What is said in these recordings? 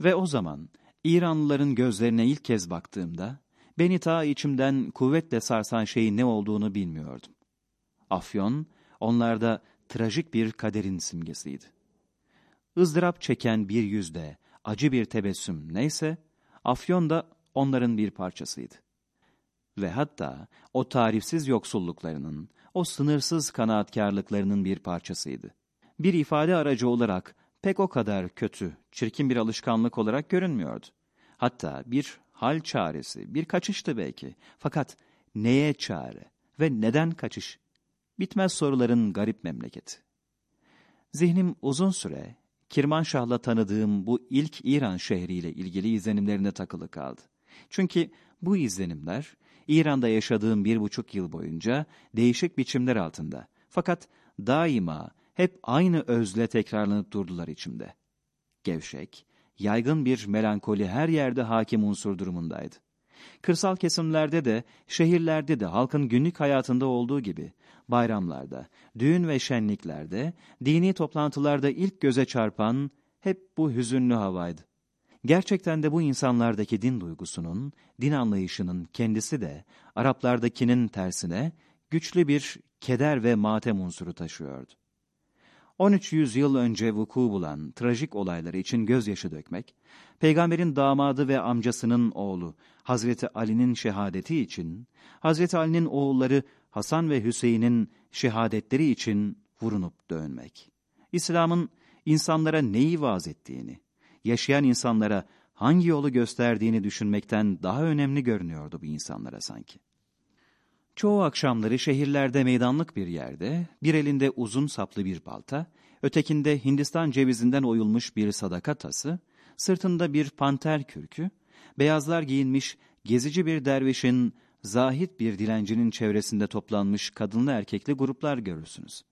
Ve o zaman İranlıların gözlerine ilk kez baktığımda beni ta içimden kuvvetle sarsan şeyin ne olduğunu bilmiyordum. Afyon onlarda trajik bir kaderin simgesiydi. ızdırap çeken bir yüzde, acı bir tebessüm neyse, Afyon da onların bir parçasıydı. Ve hatta o tarifsiz yoksulluklarının, o sınırsız kanaatkarlıklarının bir parçasıydı. Bir ifade aracı olarak pek o kadar kötü, çirkin bir alışkanlık olarak görünmüyordu. Hatta bir hal çaresi, bir kaçıştı belki. Fakat neye çare ve neden kaçış? Bitmez soruların garip memleketi. Zihnim uzun süre Kirmanşah'la tanıdığım bu ilk İran şehriyle ilgili izlenimlerine takılı kaldı. Çünkü bu izlenimler İran'da yaşadığım bir buçuk yıl boyunca değişik biçimler altında. Fakat daima hep aynı özle tekrarlanıp durdular içimde. Gevşek, yaygın bir melankoli her yerde hakim unsur durumundaydı. Kırsal kesimlerde de, şehirlerde de halkın günlük hayatında olduğu gibi, bayramlarda, düğün ve şenliklerde, dini toplantılarda ilk göze çarpan hep bu hüzünlü havaydı. Gerçekten de bu insanlardaki din duygusunun, din anlayışının kendisi de Araplardakinin tersine güçlü bir keder ve matem unsuru taşıyordu. 13 yüzyıl önce vuku bulan trajik olayları için gözyaşı dökmek, peygamberin damadı ve amcasının oğlu Hazreti Ali'nin şehadeti için, Hazreti Ali'nin oğulları Hasan ve Hüseyin'in şehadetleri için vurunup dönmek. İslam'ın insanlara neyi vaaz ettiğini, yaşayan insanlara hangi yolu gösterdiğini düşünmekten daha önemli görünüyordu bu insanlara sanki. Çoğu akşamları şehirlerde meydanlık bir yerde, bir elinde uzun saplı bir balta, ötekinde Hindistan cevizinden oyulmuş bir sadaka tası, sırtında bir panter kürkü, beyazlar giyinmiş gezici bir dervişin, zahit bir dilencinin çevresinde toplanmış kadınlı erkekli gruplar görürsünüz.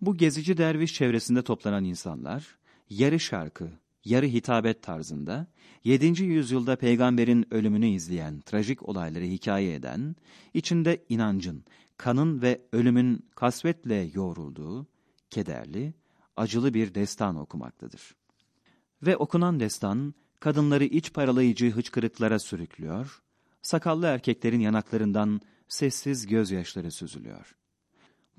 Bu gezici derviş çevresinde toplanan insanlar, yarı şarkı, yarı hitabet tarzında, 7. yüzyılda peygamberin ölümünü izleyen trajik olayları hikaye eden, içinde inancın, kanın ve ölümün kasvetle yoğrulduğu, kederli, acılı bir destan okumaktadır. Ve okunan destan, kadınları iç paralayıcı hıçkırıklara sürüklüyor, sakallı erkeklerin yanaklarından sessiz gözyaşları süzülüyor.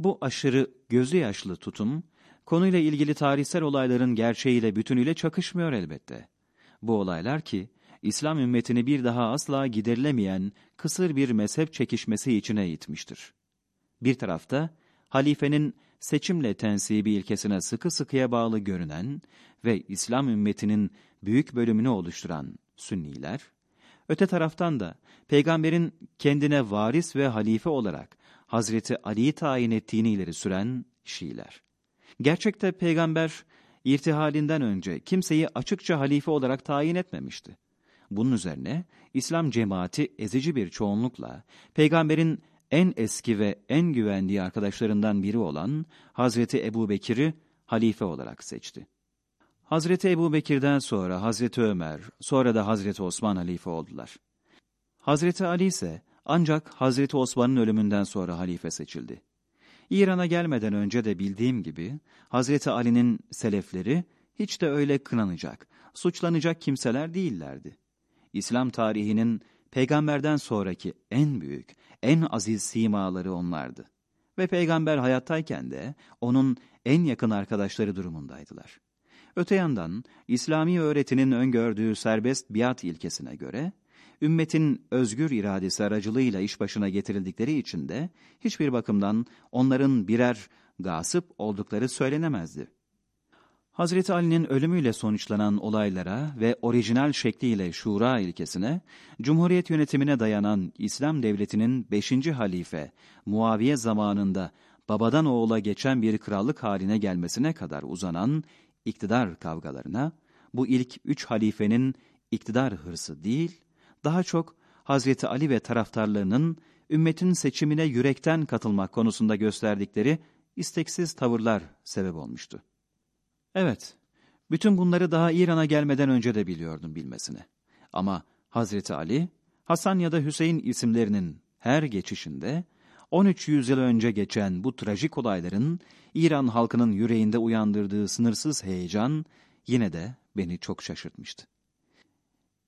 Bu aşırı gözü yaşlı tutum, konuyla ilgili tarihsel olayların gerçeğiyle bütünüyle çakışmıyor elbette. Bu olaylar ki, İslam ümmetini bir daha asla giderilemeyen kısır bir mezhep çekişmesi içine itmiştir. Bir tarafta, halifenin seçimle tensibi ilkesine sıkı sıkıya bağlı görünen ve İslam ümmetinin büyük bölümünü oluşturan Sünniler, öte taraftan da peygamberin kendine varis ve halife olarak Hazreti Ali'yi tayin ettiğini ileri süren Şiiler. Gerçekte peygamber irtihalinden önce kimseyi açıkça halife olarak tayin etmemişti. Bunun üzerine İslam cemaati ezici bir çoğunlukla peygamberin en eski ve en güvendiği arkadaşlarından biri olan Hazreti Ebu Bekir'i halife olarak seçti. Hazreti Ebu Bekir'den sonra Hazreti Ömer, sonra da Hazreti Osman halife oldular. Hazreti Ali ise ancak Hazreti Osman'ın ölümünden sonra halife seçildi. İran'a gelmeden önce de bildiğim gibi Hazreti Ali'nin selefleri hiç de öyle kınanacak, suçlanacak kimseler değillerdi. İslam tarihinin peygamberden sonraki en büyük, en aziz simaları onlardı. Ve peygamber hayattayken de onun en yakın arkadaşları durumundaydılar. Öte yandan İslami öğretinin öngördüğü serbest biat ilkesine göre, ümmetin özgür iradesi aracılığıyla iş başına getirildikleri için de hiçbir bakımdan onların birer gasıp oldukları söylenemezdi. Hazreti Ali'nin ölümüyle sonuçlanan olaylara ve orijinal şekliyle şura ilkesine, Cumhuriyet yönetimine dayanan İslam devletinin 5. halife Muaviye zamanında babadan oğula geçen bir krallık haline gelmesine kadar uzanan iktidar kavgalarına, bu ilk üç halifenin iktidar hırsı değil, daha çok Hazreti Ali ve taraftarlarının ümmetin seçimine yürekten katılmak konusunda gösterdikleri isteksiz tavırlar sebep olmuştu. Evet, bütün bunları daha İran'a gelmeden önce de biliyordum bilmesine. Ama Hazreti Ali, Hasan ya da Hüseyin isimlerinin her geçişinde 13 yüzyıl önce geçen bu trajik olayların İran halkının yüreğinde uyandırdığı sınırsız heyecan yine de beni çok şaşırtmıştı.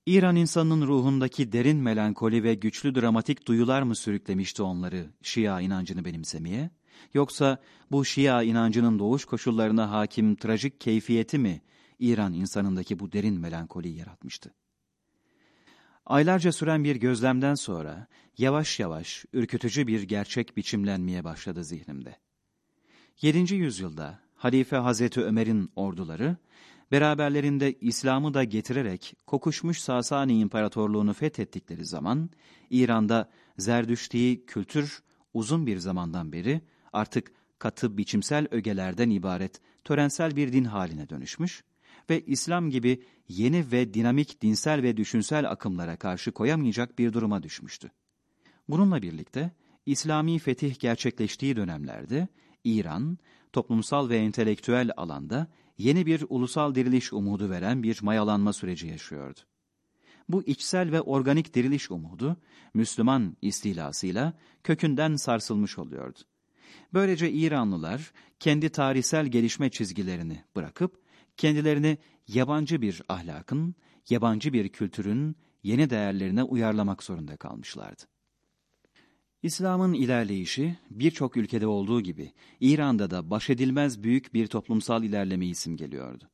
İran insanının ruhundaki derin melankoli ve güçlü dramatik duyular mı sürüklemişti onları Şia inancını benimsemeye? Yoksa bu Şia inancının doğuş koşullarına hakim trajik keyfiyeti mi İran insanındaki bu derin melankoliyi yaratmıştı? Aylarca süren bir gözlemden sonra yavaş yavaş ürkütücü bir gerçek biçimlenmeye başladı zihnimde. 7. yüzyılda Halife Hazreti Ömer'in orduları beraberlerinde İslam'ı da getirerek kokuşmuş Sasani İmparatorluğunu fethettikleri zaman İran'da Zerdüşti'yi kültür uzun bir zamandan beri artık katı biçimsel ögelerden ibaret törensel bir din haline dönüşmüş ve İslam gibi yeni ve dinamik dinsel ve düşünsel akımlara karşı koyamayacak bir duruma düşmüştü. Bununla birlikte İslami fetih gerçekleştiği dönemlerde İran, toplumsal ve entelektüel alanda yeni bir ulusal diriliş umudu veren bir mayalanma süreci yaşıyordu. Bu içsel ve organik diriliş umudu, Müslüman istilasıyla kökünden sarsılmış oluyordu. Böylece İranlılar kendi tarihsel gelişme çizgilerini bırakıp kendilerini yabancı bir ahlakın, yabancı bir kültürün yeni değerlerine uyarlamak zorunda kalmışlardı. İslam'ın ilerleyişi birçok ülkede olduğu gibi İran'da da baş edilmez büyük bir toplumsal ilerlemeyi simgeliyordu.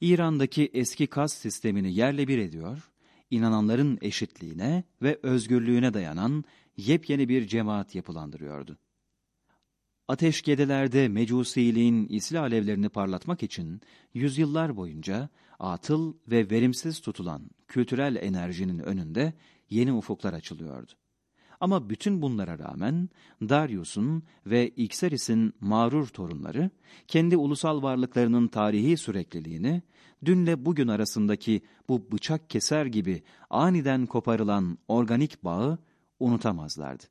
İran'daki eski kas sistemini yerle bir ediyor, inananların eşitliğine ve özgürlüğüne dayanan yepyeni bir cemaat yapılandırıyordu. Ateşgedelerde mecusiliğin isli alevlerini parlatmak için yüzyıllar boyunca atıl ve verimsiz tutulan kültürel enerjinin önünde yeni ufuklar açılıyordu. Ama bütün bunlara rağmen Darius'un ve Xeris'in mağrur torunları kendi ulusal varlıklarının tarihi sürekliliğini dünle bugün arasındaki bu bıçak keser gibi aniden koparılan organik bağı unutamazlardı.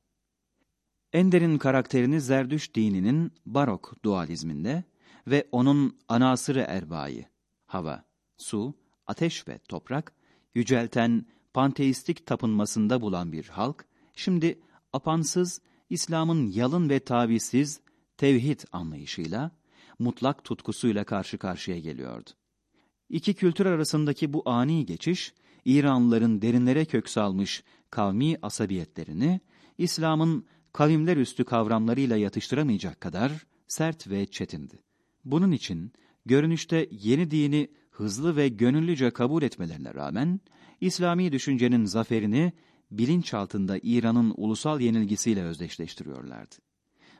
Ender'in karakterini Zerdüş dininin barok dualizminde ve onun anasırı erbayı, hava, su, ateş ve toprak, yücelten panteistik tapınmasında bulan bir halk, şimdi apansız, İslam'ın yalın ve tavizsiz tevhid anlayışıyla, mutlak tutkusuyla karşı karşıya geliyordu. İki kültür arasındaki bu ani geçiş, İranlıların derinlere kök salmış kavmi asabiyetlerini, İslam'ın kavimler üstü kavramlarıyla yatıştıramayacak kadar sert ve çetindi. Bunun için görünüşte yeni dini hızlı ve gönüllüce kabul etmelerine rağmen, İslami düşüncenin zaferini bilinçaltında İran'ın ulusal yenilgisiyle özdeşleştiriyorlardı.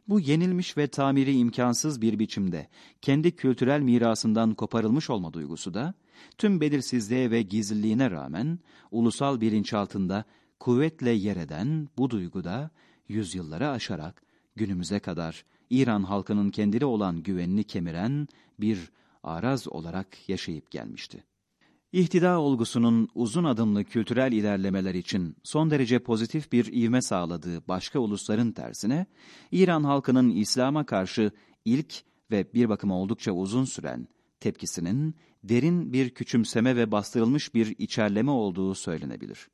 Bu yenilmiş ve tamiri imkansız bir biçimde kendi kültürel mirasından koparılmış olma duygusu da, tüm belirsizliğe ve gizliliğine rağmen ulusal bilinçaltında kuvvetle yer eden bu duyguda yüzyılları aşarak günümüze kadar İran halkının kendine olan güvenini kemiren bir araz olarak yaşayıp gelmişti. İhtida olgusunun uzun adımlı kültürel ilerlemeler için son derece pozitif bir ivme sağladığı başka ulusların tersine, İran halkının İslam'a karşı ilk ve bir bakıma oldukça uzun süren tepkisinin derin bir küçümseme ve bastırılmış bir içerleme olduğu söylenebilir.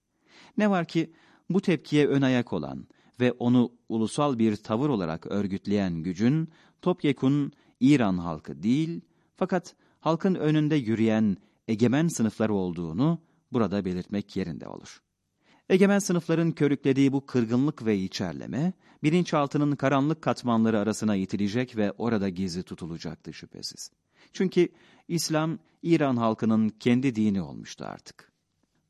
Ne var ki bu tepkiye ön ayak olan ve onu ulusal bir tavır olarak örgütleyen gücün topyekun İran halkı değil, fakat halkın önünde yürüyen egemen sınıflar olduğunu burada belirtmek yerinde olur. Egemen sınıfların körüklediği bu kırgınlık ve içerleme, bilinçaltının karanlık katmanları arasına itilecek ve orada gizli tutulacaktı şüphesiz. Çünkü İslam, İran halkının kendi dini olmuştu artık.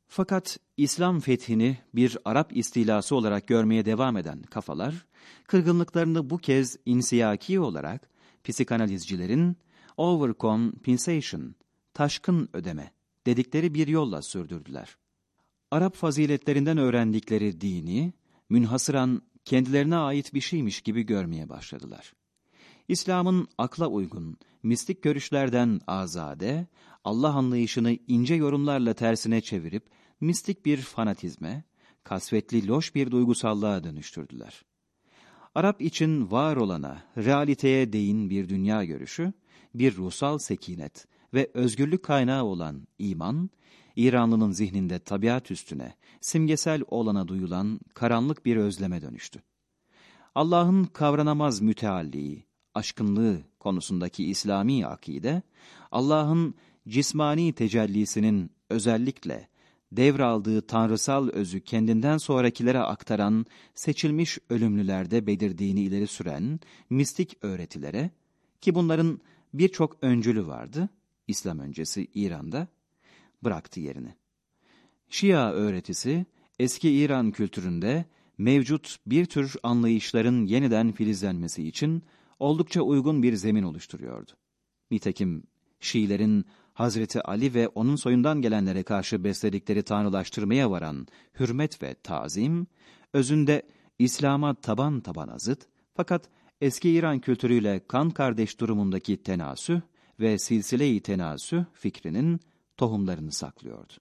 Fakat İslam fethini bir Arap istilası olarak görmeye devam eden kafalar, kırgınlıklarını bu kez insiyaki olarak psikanalizcilerin overcompensation, taşkın ödeme dedikleri bir yolla sürdürdüler. Arap faziletlerinden öğrendikleri dini, münhasıran kendilerine ait bir şeymiş gibi görmeye başladılar. İslam'ın akla uygun, mistik görüşlerden azade, Allah anlayışını ince yorumlarla tersine çevirip mistik bir fanatizme, kasvetli loş bir duygusallığa dönüştürdüler. Arap için var olana, realiteye değin bir dünya görüşü, bir ruhsal sekinet ve özgürlük kaynağı olan iman, İranlının zihninde tabiat üstüne, simgesel olana duyulan karanlık bir özleme dönüştü. Allah'ın kavranamaz mütealliği, aşkınlığı konusundaki İslami akide, Allah'ın cismani tecellisinin özellikle devraldığı tanrısal özü kendinden sonrakilere aktaran seçilmiş ölümlülerde belirdiğini ileri süren mistik öğretilere ki bunların birçok öncülü vardı, İslam öncesi İran'da, bıraktı yerini. Şia öğretisi, eski İran kültüründe mevcut bir tür anlayışların yeniden filizlenmesi için oldukça uygun bir zemin oluşturuyordu. Nitekim Şiilerin Hazreti Ali ve onun soyundan gelenlere karşı besledikleri tanrılaştırmaya varan hürmet ve tazim, özünde İslam'a taban taban zıt fakat eski İran kültürüyle kan kardeş durumundaki tenasüh ve silsile-i tenasüh fikrinin tohumlarını saklıyordu.